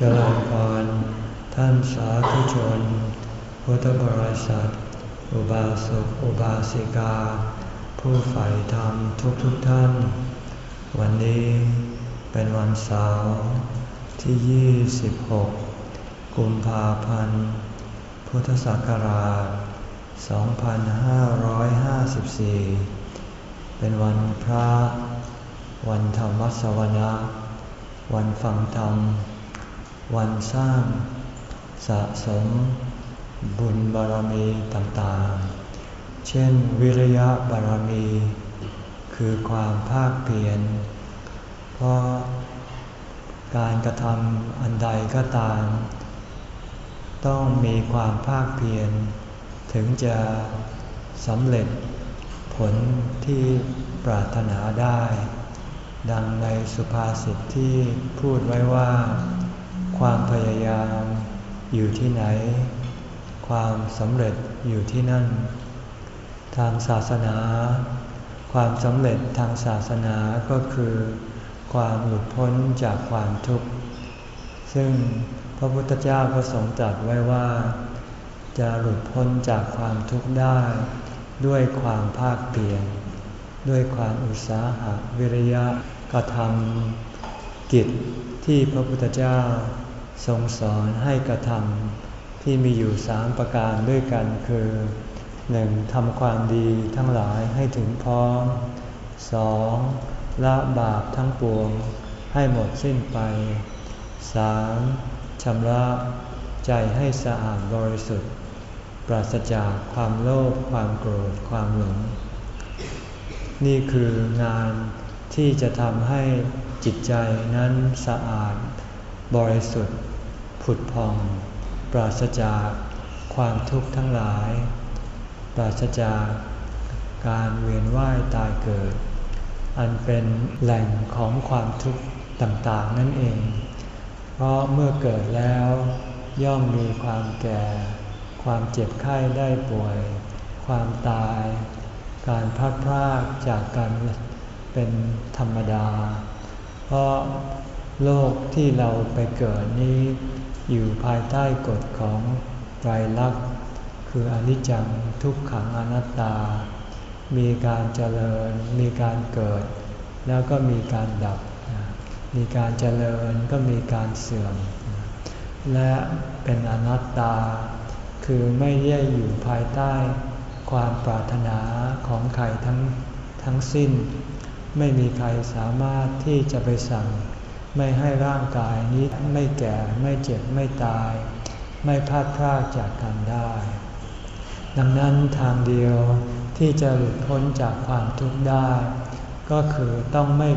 เจริญพรท่านสาธุชน พุทธบริษัท อุบาสกอุบาสิกา ผู้ใฝ่ธรรมทุกทุกท่าน วันนี้เป็นวันเสาร์ที่ 26 กุมภาพันธ์ พุทธศักราช 2554 เป็นวันพระ วันธรรมสวนะ วันฟังธรรม วันสร้างสะสมบุญบารมีต่างๆ เช่นวิริยะบารมี คือความภาคเพียร เพราะการกระทำอันใดก็ตาม ต้องมีความภาคเพียร ถึงจะสำเร็จผลที่ปรารถนาได้ ดังในสุภาษิตที่พูดไว้ว่า ความพยายามอยู่ที่ไหน ความสำเร็จอยู่ที่นั่น ทางศาสนา ความสำเร็จทางศาสนาก็คือ ความหลุดพ้นจากความทุกข์ ซึ่งพระพุทธเจ้าก็ทรงตรัสไว้ว่า จะหลุดพ้นจากความทุกข์ได้ ด้วยความภาคเปลี่ยนด้วยความอุตสาหะวิริยะกระทำกิจที่พระพุทธเจ้า ทรงสอนให้กระทำที่มีอยู่สามประการด้วยกันคือหนึ่งทำความดีทั้งหลายให้ถึงพร้อมสองละบาปทั้งปวงให้หมดสิ้นไปสามชำระใจให้สะอาดบริสุทธิ์ ปราศจากความโลภความโกรธความหลง นี่คืองานที่จะทำให้จิตใจนั้นสะอาด บริสุทธิ์ ผุดพอง ปราศจากความทุกข์ทั้งหลาย ปราศจากการเวียนว่ายตายเกิด อันเป็นแหล่งของความทุกข์ต่างๆนั่นเอง เพราะเมื่อเกิดแล้วย่อมมีความแก่ ความเจ็บไข้ได้ป่วย ความตาย การพัดพรากจากกันเป็นธรรมดา เพราะ โลกที่เราไปเกิดนี้ อยู่ภายใต้กฎของไตรลักษณ์คืออนิจจังทุกขังอนัตตา มีการเจริญ มีการเกิด แล้วก็มีการดับ มีการเจริญก็มีการเสื่อม และเป็นอนัตตา คือไม่ได้อยู่ภายใต้ความปรารถนาของใครทั้งทั้งสิ้น ไม่มีใครสามารถที่จะไปสั่ง ไม่ให้ร่างกายนี้ไม่แก่ไม่เจ็บไม่ตาย ไม่พลาดพลาดจากกันได้ ดังนั้นทางเดียวที่จะหลุดพ้นจากความทุกข์ได้ ก็คือต้องไม่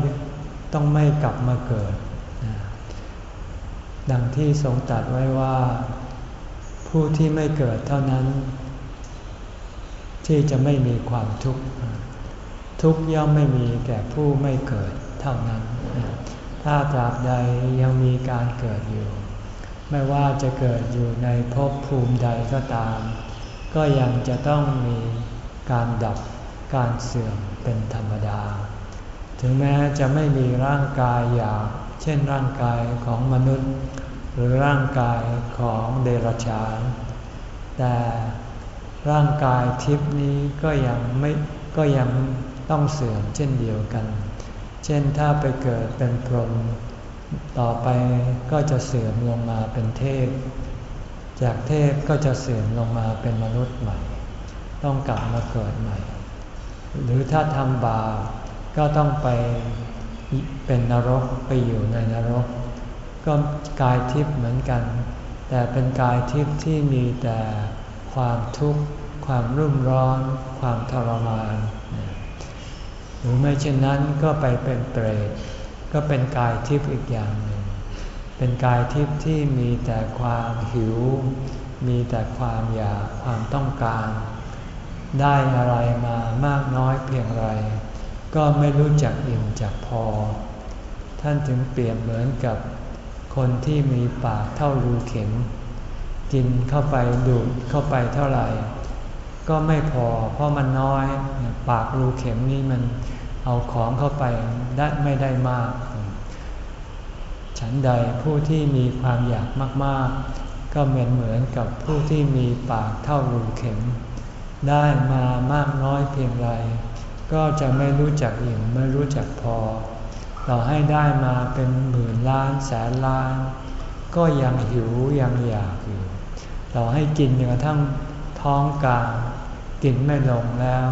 ต้องไม่กลับมาเกิด ดังที่ทรงตรัสไว้ว่า ผู้ที่ไม่เกิดเท่านั้น ที่จะไม่มีความทุกข์ทุกย่อมไม่มีแก่ผู้ไม่เกิดเท่านั้น ถ้าตราบใดยังมีการเกิดอยู่ ไม่ว่าจะเกิดอยู่ในภพภูมิใดก็ตาม ก็ยังจะต้องมีการดับการเสื่อมเป็นธรรมดา ถึงแม้จะไม่มีร่างกายหยาบเช่นร่างกายของมนุษย์ หรือร่างกายของเดรัจฉานแต่ร่างกายทิพนี้ก็ยังไม่ก็ยังต้องเสื่อมเช่นเดียวกัน ช่นถ้าไปเกิดเป็นพรหมต่อไปก็จะเสื่อมลงมาเป็นเทพ จากเทพก็จะเสื่อมลงมาเป็นมนุษย์ใหม่ ต้องกลับมาเกิดใหม่ หรือถ้าทำบาปก็ต้องไปเป็นนรกไปอยู่ในนรก ก็กายทิพย์เหมือนกัน แต่เป็นกายทิพย์ที่มีแต่ความทุกข์ ความรุ่มร้อน ความทรมาน หรือไม่เช่นนั้นก็ไปเป็นเปรตก็เป็นกายทิพย์อีกอย่างหนึ่ง เป็นกายทิพย์ที่มีแต่ความหิว มีแต่ความอยากความต้องการ ได้อะไรมามากน้อยเพียงไร ก็ไม่รู้จักอิ่มจักพอ ท่านถึงเปรียบเหมือนกับคนที่มีปากเท่ารูเข็ม กินเข้าไปดูดเข้าไปเท่าไหร่ ก็ไม่พอ เพราะมันน้อยปากรูเข็มนี่มันเอาของเข้าไปได้ไม่ได้มากฉฉันใดผู้ที่มีความอยากมากๆ ก็เหมือนเหมือนกับผู้ที่มีปากเท่ารูเข็ม ได้มามากน้อยเพียงไร ก็จะไม่รู้จักอิ่มไม่รู้จักพอ เราให้ได้มาเป็นหมื่นล้านแสนล้าน ก็ยังหิวยังอยากอยู่เราให้กินจนกระทั่งท้องกลาง กินไม่ลงแล้ว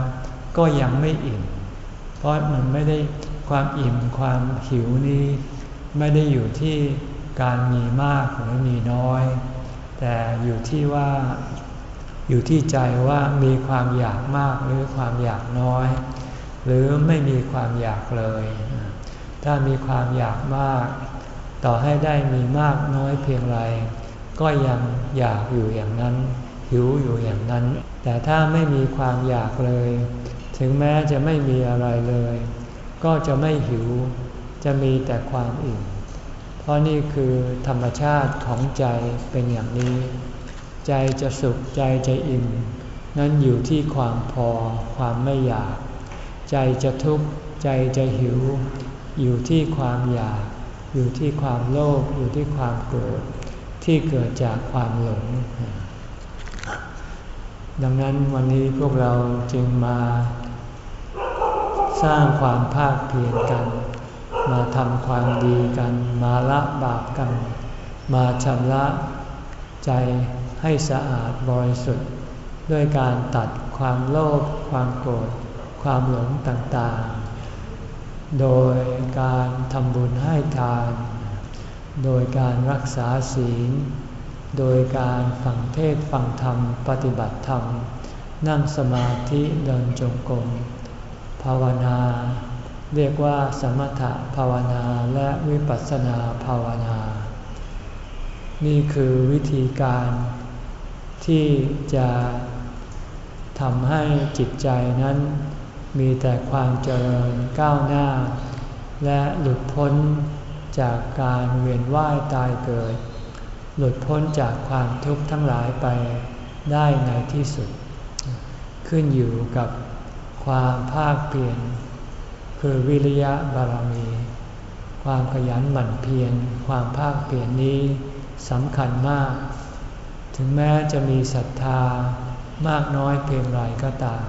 ก็ยังไม่อิ่ม เพราะมันไม่ได้ความอิ่มความหิวนี้ ไม่ได้อยู่ที่การมีมากหรือมีน้อย แต่อยู่ที่ว่าอยู่ที่ใจว่ามีความอยากมากหรือความอยากน้อย หรือไม่มีความอยากเลย ถ้ามีความอยากมาก ต่อให้ได้มีมากน้อยเพียงไร ก็ยังอยากอยู่อย่างนั้น หิวอยู่อย่างนั้น แต่ถ้าไม่มีความอยากเลย ถึงแม้จะไม่มีอะไรเลย ก็จะไม่หิว จะมีแต่ความอิ่ม เพราะนี่คือธรรมชาติของใจเป็นอย่างนี้ ใจจะสุขใจจะอิ่ม นั้นอยู่ที่ความพอความไม่อยาก ใจจะทุกข์ใจจะหิว อยู่ที่ความอยาก อยู่ที่ความโลภอยู่ที่ความโกรธที่เกิดจากความหลง ดังนั้นวันนี้พวกเราจึงมาสร้างความภาคเพียรกัน มาทำความดีกัน มาละบาปกัน มาชำระใจให้สะอาดบริสุทธิ์ ด้วยการตัดความโลภความโกรธความหลงต่างๆ โดยการทำบุญให้ทาน โดยการรักษาศีล โดยการฟังเทศฟังธรรมปฏิบัติธรรม นั่งสมาธิเดินจงกรมภาวนา เรียกว่าสมถภาวนาและวิปัสสนาภาวนา นี่คือวิธีการที่จะทำให้จิตใจนั้นมีแต่ความเจริญก้าวหน้า และหลุดพ้นจากการเวียนว่ายตายเกิด หลุดพ้นจากความทุกข์ทั้งหลายไปได้ในที่สุด ขึ้นอยู่กับความภาคเพียรคือวิริยะบารมี ความขยันหมั่นเพียรความภาคเพียรนนี้สำคัญมาก ถึงแม้จะมีศรัทธามากน้อยเพียงไรก็ตาม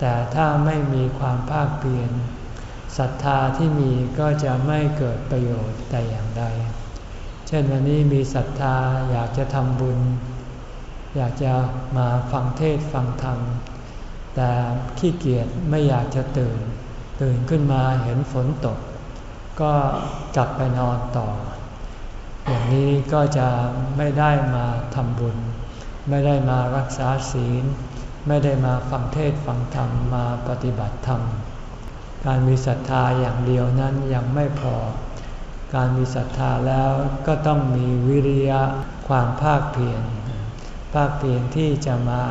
แต่ถ้าไม่มีความภาคเพียรศรัทธาที่มีก็จะไม่เกิดประโยชน์แต่อย่างใด เช่นวันนี้มีศรัทธาอยากจะทำบุญ อยากจะมาฟังเทศฟังธรรม แต่ขี้เกียจไม่อยากจะตื่น ตื่นขึ้นมาเห็นฝนตก ก็กลับไปนอนต่อ อย่างนี้ก็จะไม่ได้มาทำบุญ ไม่ได้มารักษาศีล ไม่ได้มาฟังเทศฟังธรรมมาปฏิบัติธรรม การมีศรัทธาอย่างเดียวนั้นยังไม่พอ การมีศรัทธาแล้วก็ต้องมีวิริยะความภาคเพียรภาคเพียรที่จะมา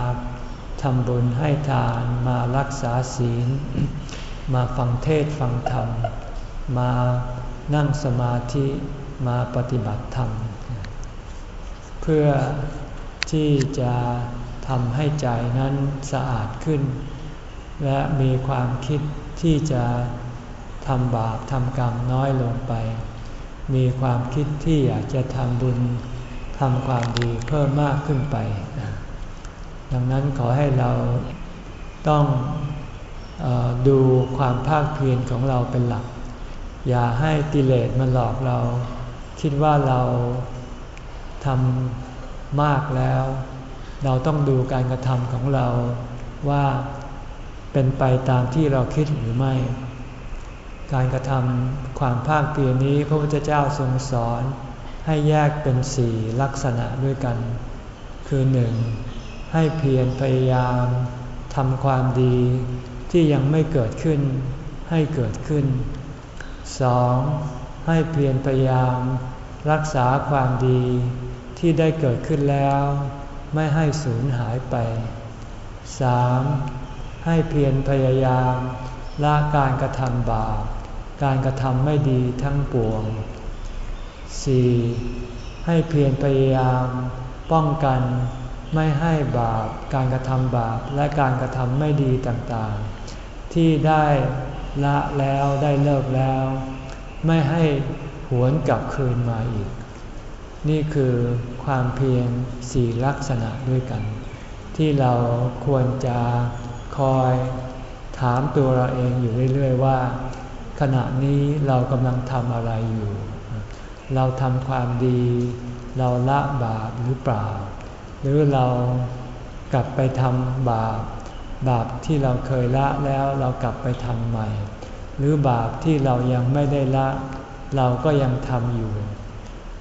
ทำบุญให้ทานมารักษาศีล มาฟังเทศฟังธรรม มานั่งสมาธิมาปฏิบัติธรรม เพื่อที่จะทำให้ใจนั้นสะอาดขึ้น และมีความคิดที่จะทำบาปทำกรรมน้อยลงไป มีความคิดที่อยากจะทำบุญทำความดีเพิ่มมากขึ้นไป ดังนั้นขอให้เราต้องอดูความภาคเพียรของเราเป็นหลัก อย่าให้กิเลสมันหลอกเรา คิดว่าเราทำมากแล้ว เราต้องดูการกระทำของเราว่าเป็นไปตามที่เราคิดหรือไม่ การกระทำความภาคเพียรนี้พระพุทธเจ้าทรงสอน ให้แยกเป็นสี่ลักษณะด้วยกัน คือหนึ่งให้เพียรพยายามทำความดีที่ยังไม่เกิดขึ้นให้เกิดขึ้นสองให้เพียรพยายาม รักษาความดีที่ได้เกิดขึ้นแล้ว ไม่ให้สูญหายไปสามให้เพียรพยายามละการกระทำบาป การกระทำไม่ดีทั้งปวง 4. ให้เพียรพยายามป้องกันไม่ให้บาป การกระทำบาปและการกระทำไม่ดีต่างๆ ที่ได้ละแล้วได้เลิกแล้ว ไม่ให้หวนกลับคืนมาอีก นี่คือความเพียรสี่ลักษณะด้วยกัน ที่เราควรจะคอยถามตัวเราเองอยู่เรื่อย ๆ ว่า ขณะนี้เรากำลังทำอะไรอยู่ เราทำความดี เราละบาปหรือเปล่า หรือเรากลับไปทำบาป บาปที่เราเคยละแล้วเรากลับไปทำใหม่ หรือบาปที่เรายังไม่ได้ละ เราก็ยังทำอยู่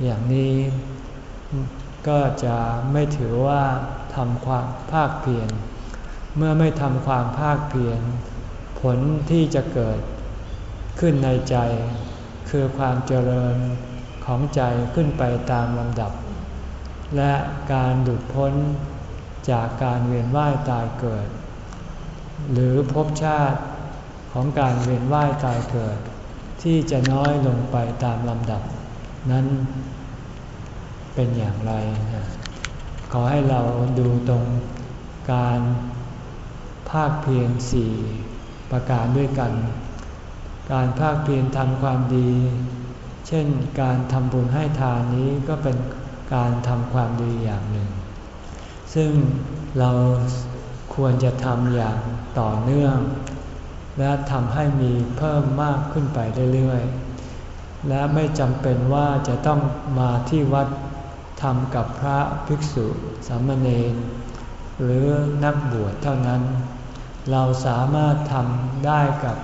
อย่างนี้ก็จะไม่ถือว่าทำความภาคเพียร เมื่อไม่ทำความภาคเพียร ผลที่จะเกิด ขึ้นในใจ คือความเจริญของใจขึ้นไปตามลำดับ และการหลุดพ้นจากการเวียนว่ายตายเกิด หรือภพชาติของการเวียนว่ายตายเกิด ที่จะน้อยลงไปตามลำดับ นั้นเป็นอย่างไรนะขอให้เราดูตรงการภาคเพียรสี่ประการด้วยกัน การภาคเพียรทำความดี เช่นการทำบุญให้ทานนี้ก็เป็นการทำความดีอย่างหนึ่ง ซึ่งเราควรจะทำอย่างต่อเนื่อง และทำให้มีเพิ่มมากขึ้นไปเรื่อยๆ และไม่จำเป็นว่าจะต้องมาที่วัดทำกับพระภิกษุสามเณรหรือนักบวชเท่านั้น เราสามารถทำได้กับ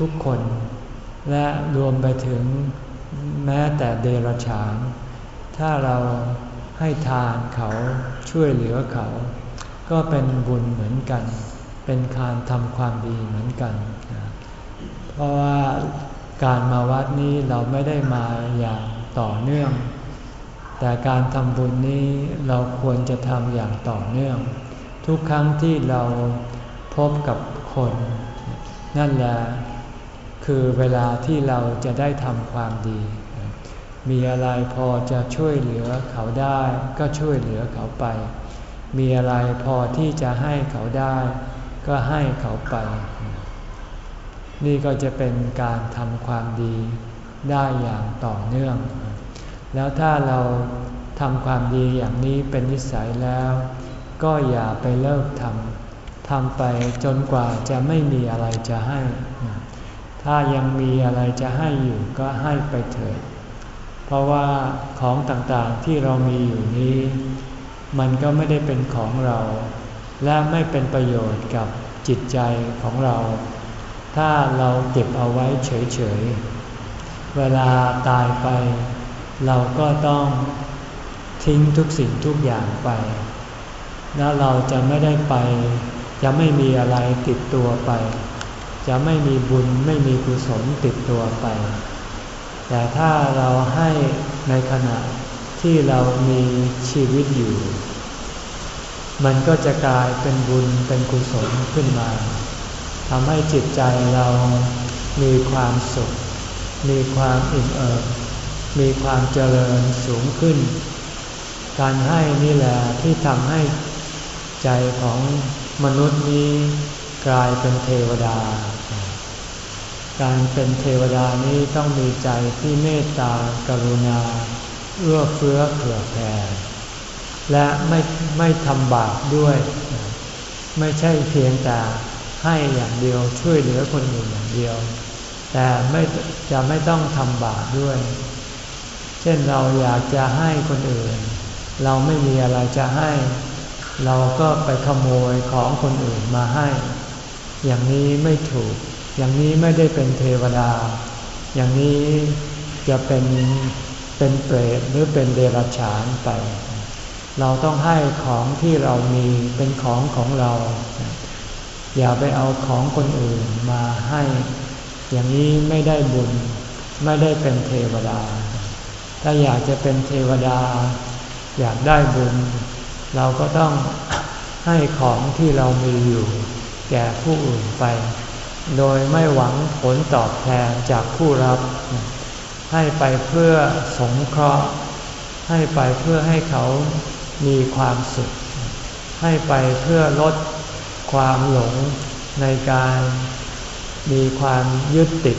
ทุกๆคน และรวมไปถึงแม้แต่เดรัจฉาน ถ้าเราให้ทานเขาช่วยเหลือเขา ก็เป็นบุญเหมือนกัน เป็นการทำความดีเหมือนกัน เพราะว่าการมาวัดนี้เราไม่ได้มาอย่างต่อเนื่อง แต่การทำบุญนี้เราควรจะทำอย่างต่อเนื่อง ทุกครั้งที่เราพบกับคน นั่นแหละคือเวลาที่เราจะได้ทำความดี มีอะไรพอจะช่วยเหลือเขาได้ก็ช่วยเหลือเขาไป มีอะไรพอที่จะให้เขาได้ ก็ให้เขาไป นี่ก็จะเป็นการทำความดีได้อย่างต่อเนื่อง แล้วถ้าเราทำความดีอย่างนี้เป็นนิสัยแล้ว ก็อย่าไปเลิกทำ ทำไปจนกว่าจะไม่มีอะไรจะให้ ถ้ายังมีอะไรจะให้อยู่ก็ให้ไปเถิด เพราะว่าของต่างๆที่เรามีอยู่นี้ มันก็ไม่ได้เป็นของเรา และไม่เป็นประโยชน์กับจิตใจของเรา ถ้าเราเก็บเอาไว้เฉยๆ เวลาตายไป เราก็ต้องทิ้งทุกสิ่งทุกอย่างไป แล้วเราจะไม่ได้ไป จะไม่มีอะไรติดตัวไป จะไม่มีบุญไม่มีกุศลติดตัวไป แต่ถ้าเราให้ในขณะที่เรามีชีวิตอยู่ มันก็จะกลายเป็นบุญเป็นกุศลขึ้นมาทำให้จิตใจเรามีความสุข มีความอิ่มเอิบมีความเจริญสูงขึ้น การให้นี่แหละที่ทำให้ใจของ มนุษย์นี้กลายเป็นเทวดา การเป็นเทวดานี้ต้องมีใจที่เมตตากรุณา เอื้อเฟื้อเผื่อแผ่ และไม่ไม่ทำบาปด้วย ไม่ใช่เพียงแต่ให้อย่างเดียวช่วยเหลือคนอื่นอย่างเดียว แต่ไม่จะไม่ต้องทำบาปด้วย เช่นเราอยากจะให้คนอื่น เราไม่มีอะไรจะให้ เราก็ไปขโมยของคนอื่นมาให้ อย่างนี้ไม่ถูก อย่างนี้ไม่ได้เป็นเทวดา อย่างนี้จะเป็นเป็นเปรตหรือเป็นเดรัจฉานไป เราต้องให้ของที่เรามีเป็นของของเรา อย่าไปเอาของคนอื่นมาให้ อย่างนี้ไม่ได้บุญ ไม่ได้เป็นเทวดา ถ้าอยากจะเป็นเทวดา อยากได้บุญ เราก็ต้องให้ของที่เรามีอยู่แก่ผู้อื่นไป โดยไม่หวังผลตอบแทนจากผู้รับ ให้ไปเพื่อสงเคราะห์ ให้ไปเพื่อให้เขามีความสุข ให้ไปเพื่อลดความหลงในการมีความยึดติด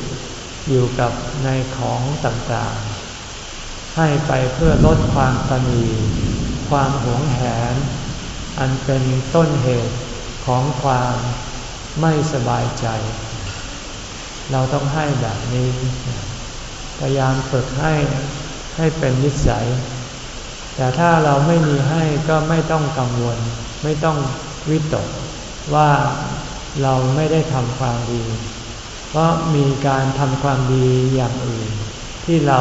อยู่กับในของต่างๆ ให้ไปเพื่อลดความตนี ความหวงแหน อันเป็นต้นเหตุของความไม่สบายใจ เราต้องให้แบบนี้ พยายามฝึกให้ให้เป็นนิสัย แต่ถ้าเราไม่มีให้ก็ไม่ต้องกังวล ไม่ต้องวิตกว่าเราไม่ได้ทำความดี เพราะมีการทำความดีอย่างอื่น ที่เรา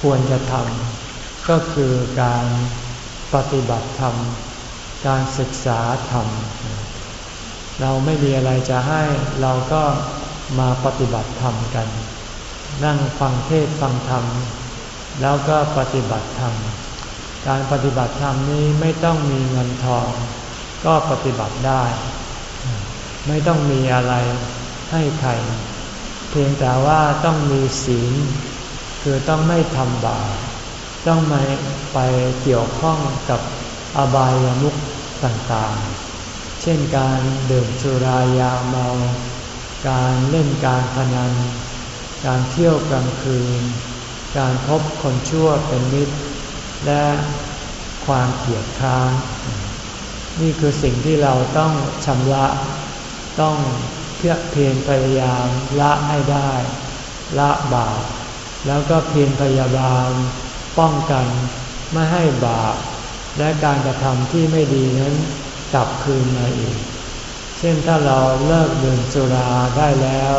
ควรจะทำ ก็คือการปฏิบัติธรรม การศึกษาธรรม เราไม่มีอะไรจะให้เราก็มาปฏิบัติธรรมกัน นั่งฟังเทศฟังธรรม แล้วก็ปฏิบัติธรรม การปฏิบัติธรรมนี้ไม่ต้องมีเงินทอง ก็ปฏิบัติได้ ไม่ต้องมีอะไรให้ใคร เพียงแต่ว่าต้องมีศีล คือต้องไม่ทำบาป ต้องไม่ไปเกี่ยวข้องกับอบายามุขต่างๆ เช่นการดื่มสุรายาเมา การเล่นการพนัน การเที่ยวกลางคืน การพบคนชั่วเป็นมิตร และความเกลียดค้านนี่คือสิ่งที่เราต้องชำระ ต้องเพียรเพียรพยายามละให้ได้ ละบาป แล้วก็เพียรพยายาม ป้องกันไม่ให้บาปและการกระทำที่ไม่ดีนั้นกลับคืนมาอีก เช่นถ้าเราเลิกดื่มสุราได้แล้ว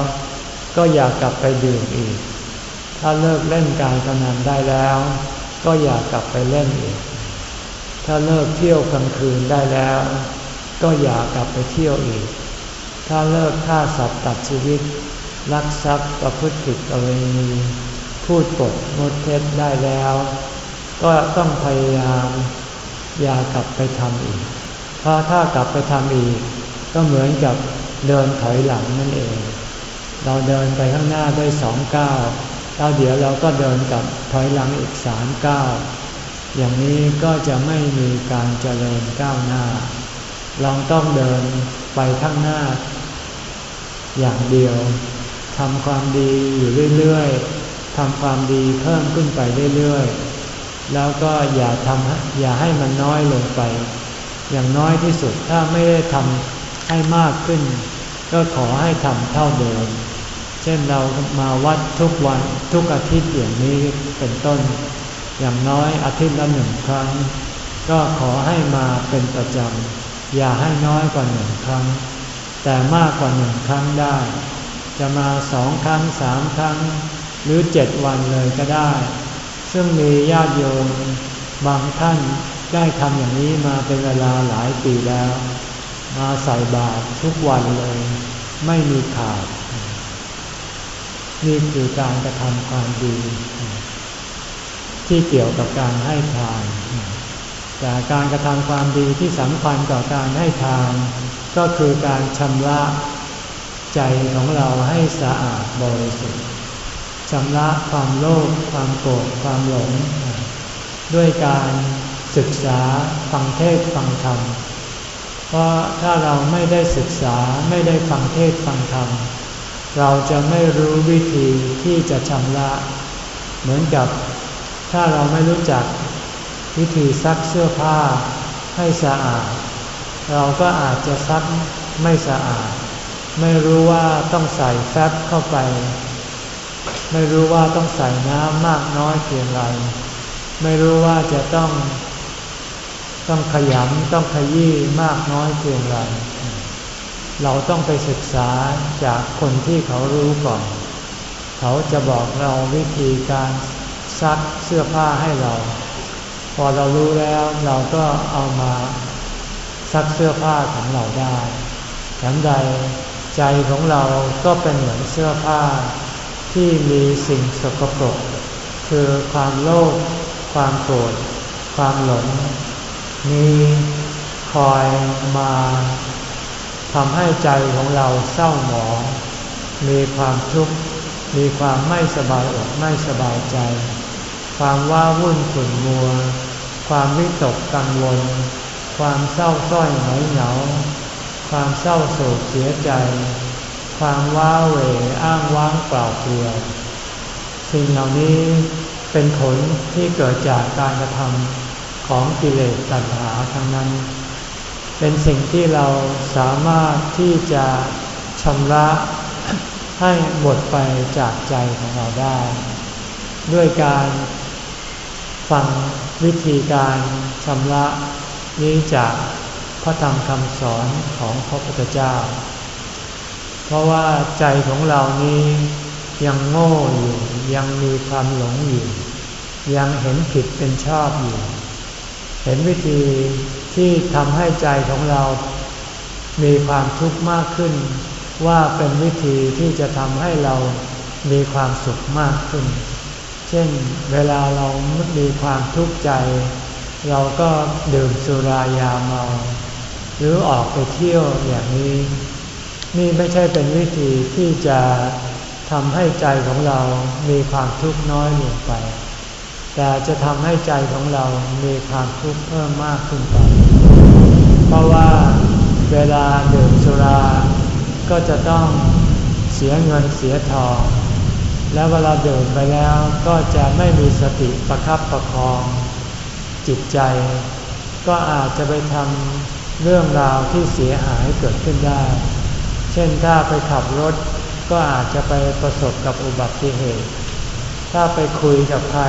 ก็อย่ากลับไปดื่มอีก ถ้าเลิกเล่นการพนันได้แล้ว ก็อย่ากลับไปเล่นอีก ถ้าเลิกเที่ยวกลางคืนได้แล้ว ก็อย่ากลับไปเที่ยวอีก ถ้าเลิกฆ่าสัตว์ตัดชีวิตลักทรัพย์ประพฤติผิดประเวณี พูดปดงดเท็จได้แล้ว ก็ต้องพยายามอย่ากลับไปทำอีก เพราะถ้ากลับไปทำอีก ก็เหมือนกับเดินถอยหลังนั่นเอง เราเดินไปข้างหน้าด้วยสองก้าวแล้วเดี๋ยวเราก็เดินกลับถอยหลังอีกสามก้าวอย่างนี้ก็จะไม่มีการเจริญก้าวหน้า เราต้องเดินไปข้างหน้า อย่างเดียวทำความดีอยู่เรื่อยๆ ทำความดีเพิ่มขึ้นไปเรื่อยๆ แล้วก็อย่าทำอย่าให้มันน้อยลงไป อย่างน้อยที่สุดถ้าไม่ได้ทำให้มากขึ้น ก็ขอให้ทำเท่าเดิม เช่นเรามาวัดทุกวันทุกอาทิตย์อย่างนี้เป็นต้น อย่างน้อยอาทิตย์ละหนึ่งครั้ง ก็ขอให้มาเป็นประจำอย่าให้น้อยกว่าหนึ่งครั้ง แต่มากกว่าหนึ่งครั้งได้ จะมาสองครั้งสามครั้ง หรือเจ็ดวันเลยก็ได้ ซึ่งมีญาติโยมบางท่านได้ทำอย่างนี้มาเป็นเวลาหลายปีแล้ว มาใส่บาตรทุกวันเลย ไม่มีขาด นี่คือการกระทำความดี ที่เกี่ยวกับการให้ทาน แต่การกระทำความดีที่สำคัญต่อการให้ทาน ก็คือการชำระใจของเราให้สะอาดบริสุทธิ์ ชำระความโลภความโกรธความหลง ด้วยการศึกษาฟังเทศฟังธรรม เพราะถ้าเราไม่ได้ศึกษาไม่ได้ฟังเทศฟังธรรม เราจะไม่รู้วิธีที่จะชำระ เหมือนกับถ้าเราไม่รู้จักวิธีซักเสื้อผ้าให้สะอาด เราก็อาจจะซักไม่สะอาด ไม่รู้ว่าต้องใส่แฟบเข้าไป ไม่รู้ว่าต้องใส่น้ำมากน้อยเพียงไร ไม่รู้ว่าจะต้อง ต้องขยำต้องขยี้มากน้อยเพียงไร เราต้องไปศึกษาจากคนที่เขารู้ก่อน เขาจะบอกเราวิธีการซักเสื้อผ้าให้เรา พอเรารู้แล้วเราก็เอามาซักเสื้อผ้าของเราได้ฉันใดใจของเราก็เป็นเหมือนเสื้อผ้า ที่มีสิ่งสกปรก คือความโลภความโกรธความหลงมีคอยมาทำให้ใจของเราเศร้าหมอง มีความทุกข์มีความไม่สบายอกไม่สบายใจ ความว้าวุ่นขุ่นมัว ความวิตกกังวล ความเศร้าส้อยหงอยเหงา ความเศร้าโศกเสียใจ ความว้าเหวอ้างว้างเปล่าเปลี่ยวสิ่งเหล่านี้เป็นผลที่เกิดจากการกระทำของกิเลสตัณหาทั้งนั้น เป็นสิ่งที่เราสามารถที่จะชำระให้หมดไปจากใจของเราได้ ด้วยการฟังวิธีการชำระนี้จากพระธรรมคำสอนของพระพุทธเจ้า เพราะว่าใจของเรานี้ยังโง่อยู่ ยังมีความหลงอยู่ ยังเห็นผิดเป็นชอบอยู่ เห็นวิธีที่ทำให้ใจของเรา มีความทุกข์มากขึ้น ว่าเป็นวิธีที่จะทำให้เรามีความสุขมากขึ้น เช่น เวลาเรามีความทุกข์ใจ เราก็ดื่มสุรายาเมา หรือออกไปเที่ยวอย่างนี้ นี่ไม่ใช่เป็นวิธีที่จะทำให้ใจของเรามีความทุกข์น้อยลงไป แต่จะทำให้ใจของเรามีความทุกข์เพิ่มมากขึ้นไป เพราะว่าเวลาดื่มสุรา ก็จะต้องเสียเงินเสียทอง แล้วเวลาดื่มไปแล้วก็จะไม่มีสติประคับประคอง จิตใจ ก็อาจจะไปทำเรื่องราวที่เสียหายเกิดขึ้นได้ ช่นถ้าไปขับรถก็อาจจะไปประสบกับอุบัติเหตุ ถ้าไปคุยกับใคร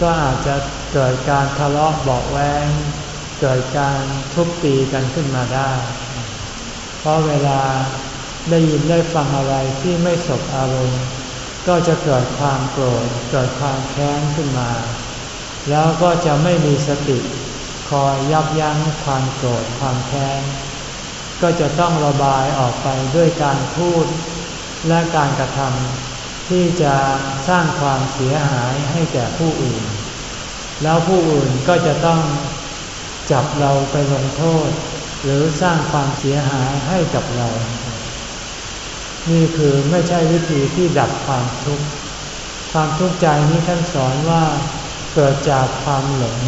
ก็อาจจะเกิดการทะเลาะเบาแวงเกิดการทุบตีกันขึ้นมาได้ เพราะเวลาได้ยินได้ฟังอะไรที่ไม่สบอารมณ์ ก็จะเกิดความโกรธเกิดความแค้นขึ้นมา แล้วก็จะไม่มีสติคอยยับยั้งความโกรธความแค้น ก็จะต้องระบายออกไปด้วยการพูดและการกระทำที่จะสร้างความเสียหายให้แก่ผู้อื่น แล้วผู้อื่นก็จะต้องจับเราไปลงโทษ หรือสร้างความเสียหายให้กับเรา นี่คือไม่ใช่วิธีที่ดับความทุกข์ ความทุกข์ใจนี้ท่านสอนว่าเกิดจากความหลง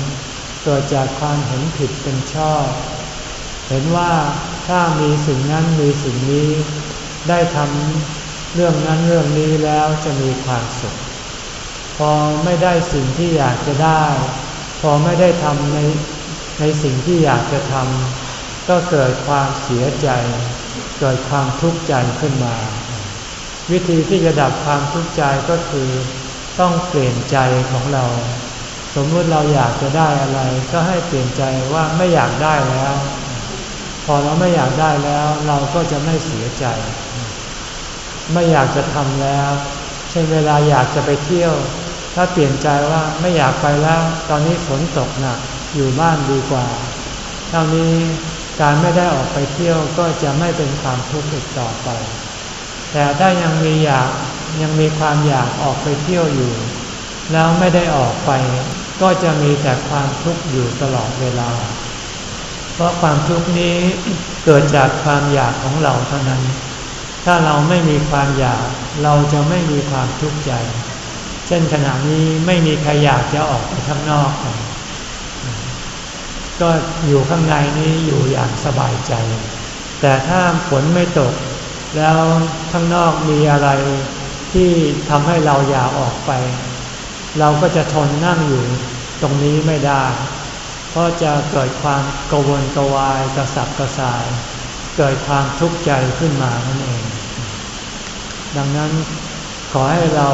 เกิดจากความเห็นผิดเป็นชอบ เห็นว่า ถ้ามีสิ่งนั้นมีสิ่งนี้ ได้ทำเรื่องนั้นเรื่องนี้แล้วจะมีความสุข พอไม่ได้สิ่งที่อยากจะได้ พอไม่ได้ทำในในสิ่งที่อยากจะทำก็เกิดความเสียใจ เกิดความทุกข์ใจขึ้นมา วิธีที่จะดับความทุกข์ใจก็คือต้องเปลี่ยนใจของเรา สมมติเราอยากจะได้อะไร ก็ให้เปลี่ยนใจว่าไม่อยากได้แล้ว พอเราไม่อยากได้แล้ว เราก็จะไม่เสียใจ ไม่อยากจะทำแล้ว เช่นเวลาอยากจะไปเที่ยว ถ้าเปลี่ยนใจว่าไม่อยากไปแล้ว ตอนนี้ฝนตกหนักอยู่บ้านดีกว่า เท่านี้การไม่ได้ออกไปเที่ยวก็จะไม่เป็นความทุกข์อีกต่อไป แต่ถ้ายังมีอยากยังมีความอยากออกไปเที่ยวอยู่ แล้วไม่ได้ออกไป ก็จะมีแต่ความทุกข์อยู่ตลอดเวลา เพราะความทุกข์นี้เกิดจากความอยากของเราเท่านั้น ถ้าเราไม่มีความอยาก เราจะไม่มีความทุกข์ใจ เช่นขณะนี้ไม่มีใครอยากจะออกไปข้างนอก ก็อยู่ข้างในนี้อยู่อย่างสบายใจ แต่ถ้าฝนไม่ตก แล้วข้างนอกมีอะไรที่ทำให้เราอยากออกไป เราก็จะทนนั่งอยู่ตรงนี้ไม่ได้ เพราะจะเกิดความกวนกวายกระสับกระส่าย เกิดความทุกข์ใจขึ้นมานั่นเอง ดังนั้นขอให้เรา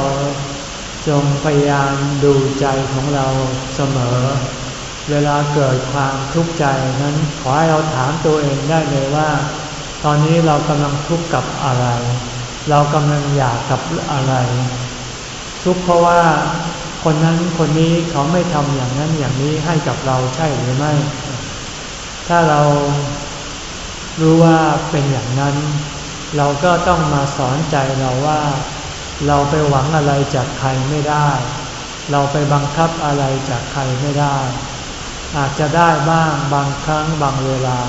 จงพยายามดูใจของเราเสมอ เวลาเกิดความทุกข์ใจนั้นขอให้เราถามตัวเองได้เลยว่า ตอนนี้เรากำลังทุกข์กับอะไร เรากำลังอยากกับอะไร ทุกข์เพราะว่า คนนั้นคนนี้เขาไม่ทำอย่างนั้นอย่างนี้ให้กับเราใช่หรือไม่ ถ้าเรารู้ว่าเป็นอย่างนั้น เราก็ต้องมาสอนใจเราว่า เราไปหวังอะไรจากใครไม่ได้ เราไปบังคับอะไรจากใครไม่ได้ อาจจะได้บ้างบางครั้งบางเวลา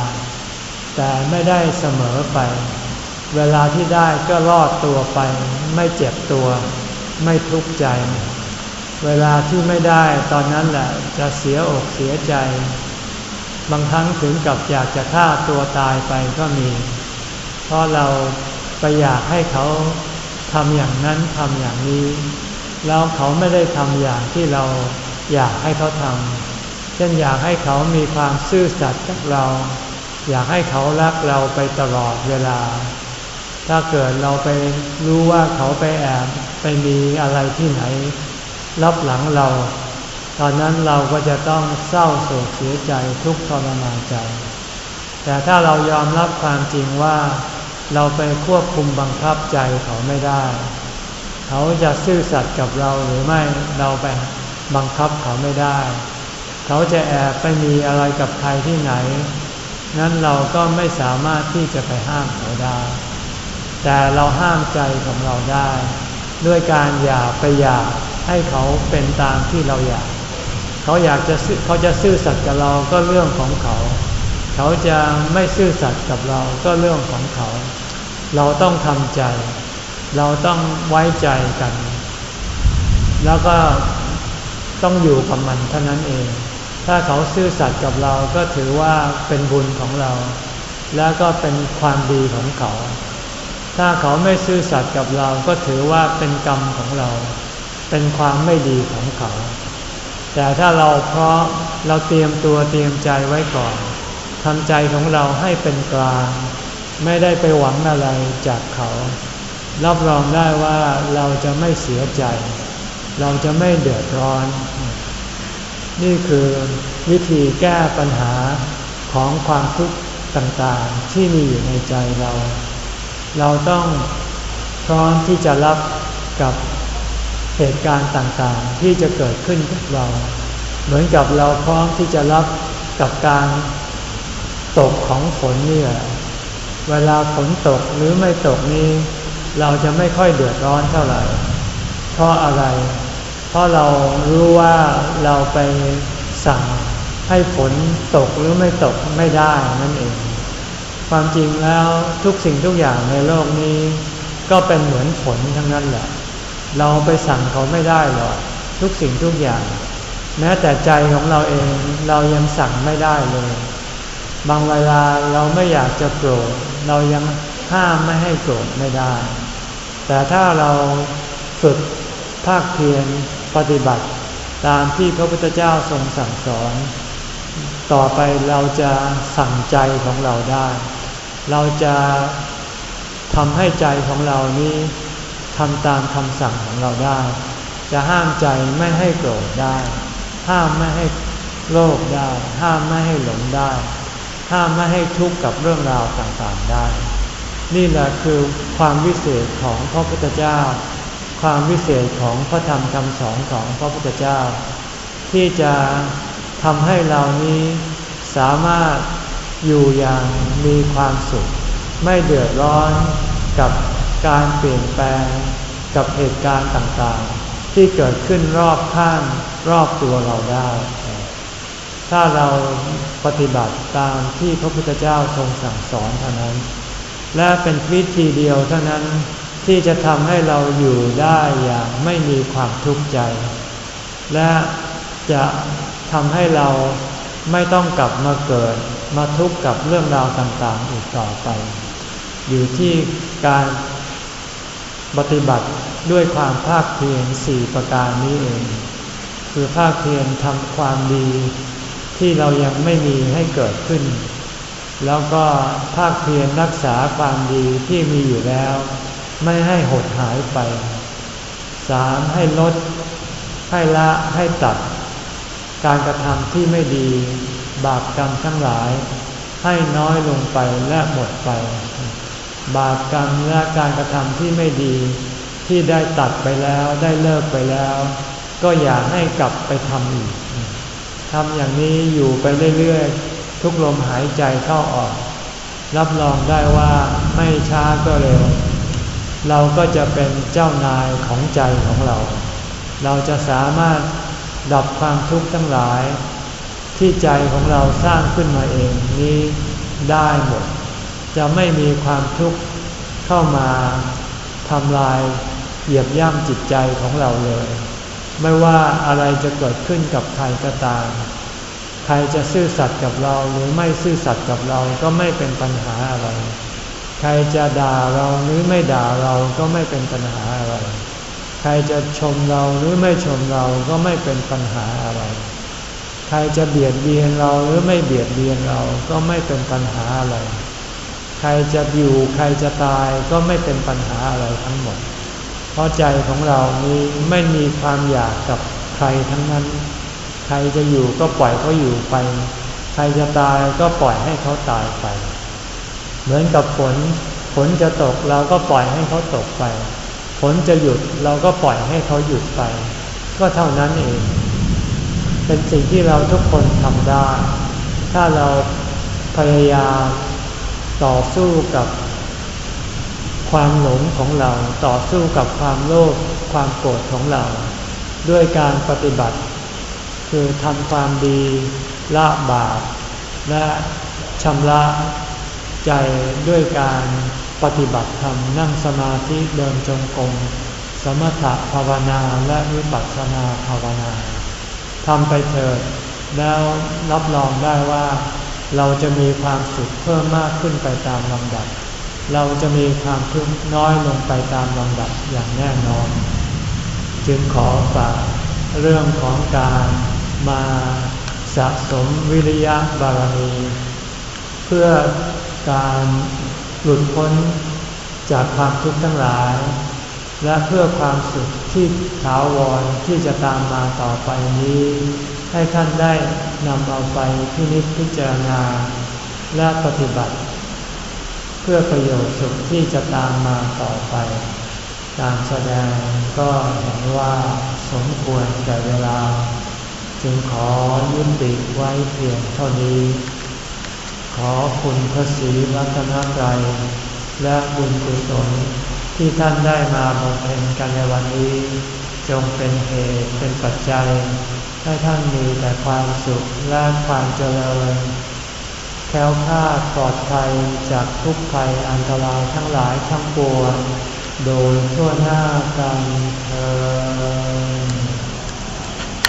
แต่ไม่ได้เสมอไป เวลาที่ได้ก็รอดตัวไป ไม่เจ็บตัว ไม่ทุกข์ใจ เวลาที่ไม่ได้ตอนนั้นแหละจะเสียอกเสียใจ บางครั้งถึงกับอยากจะฆ่าตัวตายไปก็มี เพราะเราไปอยากให้เขาทำอย่างนั้นทำอย่างนี้ แล้วเขาไม่ได้ทำอย่างที่เราอยากให้เขาทำเช่นอยากให้เขามีความซื่อสัตย์กับเรา อยากให้เขารักเราไปตลอดเวลา ถ้าเกิดเราไปรู้ว่าเขาไปแอบไปมีอะไรที่ไหน รับหลังเรา ตอนนั้นเราก็จะต้องเศร้าโศกเสียใจทุกข์ทรมานใจ แต่ถ้าเรายอมรับความจริงว่า เราไปควบคุมบังคับใจเขาไม่ได้ เขาจะซื่อสัตย์กับเราหรือไม่เราไปบังคับเขาไม่ได้ เขาจะแอบไปมีอะไรกับใครที่ไหน นั้นเราก็ไม่สามารถที่จะไปห้ามเขาได้ แต่เราห้ามใจของเราได้ ด้วยการอย่าไปอยาก ให้เขาเป็นตามที่เราอยาก เขาอยากจะเขาจะซื่อสัตย์กับเราก็เรื่องของเขา เขาจะไม่ซื่อสัตย์กับเราก็เรื่องของเขา เราต้องทำใจ เราต้องไว้ใจกัน แล้วก็ต้องอยู่กับมันเท่านั้นเอง ถ้าเขาซื่อสัตย์กับเราก็ถือว่าเป็นบุญของเรา แล้วก็เป็นความดีของเขา ถ้าเขาไม่ซื่อสัตย์กับเราก็ถือว่าเป็นกรรมของเรา เป็นความไม่ดีของเขา แต่ถ้าเราเพราะเราเตรียมตัวเตรียมใจไว้ก่อนทำใจของเราให้เป็นกลาง ไม่ได้ไปหวังอะไรจากเขา รับรองได้ว่าเราจะไม่เสียใจ เราจะไม่เดือดร้อน นี่คือวิธีแก้ปัญหาของความทุกข์ต่างๆ ที่มีอยู่ในใจเรา เราต้องพร้อมที่จะรับกับ เหตุการณ์ต่างๆ ที่จะเกิดขึ้นกับเรา เหมือนกับเราพร้อมที่จะรับกับการตกของฝนนี่แหละเวลาฝนตกหรือไม่ตกนี้ เราจะไม่ค่อยเดือดร้อนเท่าไหร่ เพราะอะไร เพราะเรารู้ว่าเราไปสั่งให้ฝนตกหรือไม่ตกไม่ได้นั่นเอง ความจริงแล้วทุกสิ่งทุกอย่างในโลกนี้ ก็เป็นเหมือนฝนทั้งนั้นแหละ เราไปสั่งเขาไม่ได้หรอกทุกสิ่งทุกอย่าง แม้แต่ใจของเราเองเรายังสั่งไม่ได้เลย บางเวลาเราไม่อยากจะโกรธเรายังห้ามไม่ให้โกรธไม่ได้ แต่ถ้าเราฝึกภาคเพียรปฏิบัติตามที่พระพุทธเจ้าทรงสั่งสอน ต่อไปเราจะสั่งใจของเราได้ เราจะทำให้ใจของเรานี้ ทำตามคำสั่งของเราได้ จะห้ามใจไม่ให้โกรธได้ ห้ามไม่ให้โลภได้ ห้ามไม่ให้หลงได้ ห้ามไม่ให้ทุกข์กับเรื่องราวต่างๆได้ นี่แหละคือความวิเศษของพระพุทธเจ้า ความวิเศษของพระธรรมคำสอนของพระพุทธเจ้า ที่จะทำให้เรานี้สามารถอยู่อย่างมีความสุข ไม่เดือดร้อนกับการเปลี่ยนแปลง กับเหตุการณ์ต่างๆ ที่เกิดขึ้นรอบข้างรอบตัวเราได้ ถ้าเราปฏิบัติตามที่พระพุทธเจ้าทรงสั่งสอนเท่านั้น และเป็นวิธีเดียวเท่านั้นที่จะทำให้เราอยู่ได้อย่างไม่มีความทุกข์ใจ และจะทำให้เราไม่ต้องกลับมาเกิดมาทุกข์กับเรื่องราวต่างๆอีกต่อไป อยู่ที่การ ปฏิบัติด้วยความภาคเพียรสี่ประการนี้เอง คือภาคเพียรทำความดี ที่เรายังไม่มีให้เกิดขึ้น แล้วก็ภาคเพียรรักษาความดีที่มีอยู่แล้ว ไม่ให้หดหายไปสามให้ลด ให้ละให้ตัด การกระทำที่ไม่ดี บาปกรรมทั้งหลาย ให้น้อยลงไปและหมดไป บาปกรรมและการกระทำที่ไม่ดี ที่ได้ตัดไปแล้วได้เลิกไปแล้ว ก็อย่าให้กลับไปทำอีกทำอย่างนี้อยู่ไปเรื่อยๆ ทุกลมหายใจเข้าออก รับรองได้ว่าไม่ช้าก็เร็ว เราก็จะเป็นเจ้านายของใจของเรา เราจะสามารถดับความทุกข์ทั้งหลาย ที่ใจของเราสร้างขึ้นมาเองนี้ได้หมด จะไม่มีความทุกข์เข้ามาทำลายเหยียบย่ำจิตใจของเราเลย ไม่ว่าอะไรจะเกิดขึ้นกับใครก็ตาม ใครจะซื่อสัตย์กับเราหรือไม่ซื่อสัตย์กับเราก็ไม่เป็นปัญหาอะไร ใครจะด่าเราหรือไม่ด่าเราก็ไม่เป็นปัญหาอะไร ใครจะชมเราหรือไม่ชมเราก็ไม่เป็นปัญหาอะไร ใครจะเบียดเบียนเราหรือไม่เบียดเบียนเราก็ไม่เป็นปัญหาอะไร ใครจะอยู่ใครจะตายก็ไม่เป็นปัญหาอะไรทั้งหมด เพราะใจของเรานี้ไม่มีความอยากกับใครทั้งนั้น ใครจะอยู่ก็ปล่อยเขาอยู่ไป ใครจะตายก็ปล่อยให้เขาตายไป เหมือนกับฝนฝนจะตกเราก็ปล่อยให้เขาตกไปฝนจะหยุดเราก็ปล่อยให้เขาหยุดไป ก็เท่านั้นเอง เป็นสิ่งที่เราทุกคนทำได้ ถ้าเราพยายาม ต่อสู้กับความหลงของเราต่อสู้กับความโลภความโกรธของเรา ด้วยการปฏิบัติ คือทำความดีละบาปและชำระใจด้วยการปฏิบัติธรรมนั่งสมาธิเดินจงกรมสมถะภาวนาและวิปัสสนาภาวนาทำไปเถิดแล้วรับรองได้ว่า เราจะมีความสุขเพิ่มมากขึ้นไปตามลำดับ เราจะมีความทุกข์น้อยลงไปตามลำดับอย่างแน่นอน จึงขอฝากเรื่องของการมาสะสมวิริยะบารมี เพื่อการหลุดพ้นจากความทุกข์ทั้งหลาย และเพื่อความสุขที่ถาวรที่จะตามมาต่อไปนี้ ให้ท่านได้นำเอาไปพินิจพิจารณาและปฏิบัติ เพื่อประโยชน์สุขที่จะตามมาต่อไป การแสดงก็เห็นว่าสมควรแก่เวลา จึงขอยุติไว้เพียงเท่านี้ ขอคุณพระศรีรัตนตรัยและบุญกุศลที่ท่านได้มาบำเพ็ญกันในวันนี้ จงเป็นเหตุเป็นปัจจัย ให้ท่านมีแต่ความสุขและความเจริญ แค้วคาดปลอดภัยจากทุกภัยอันตรายทั้งหลายทั้งปวง โดยทั่วหน้ากันเธอ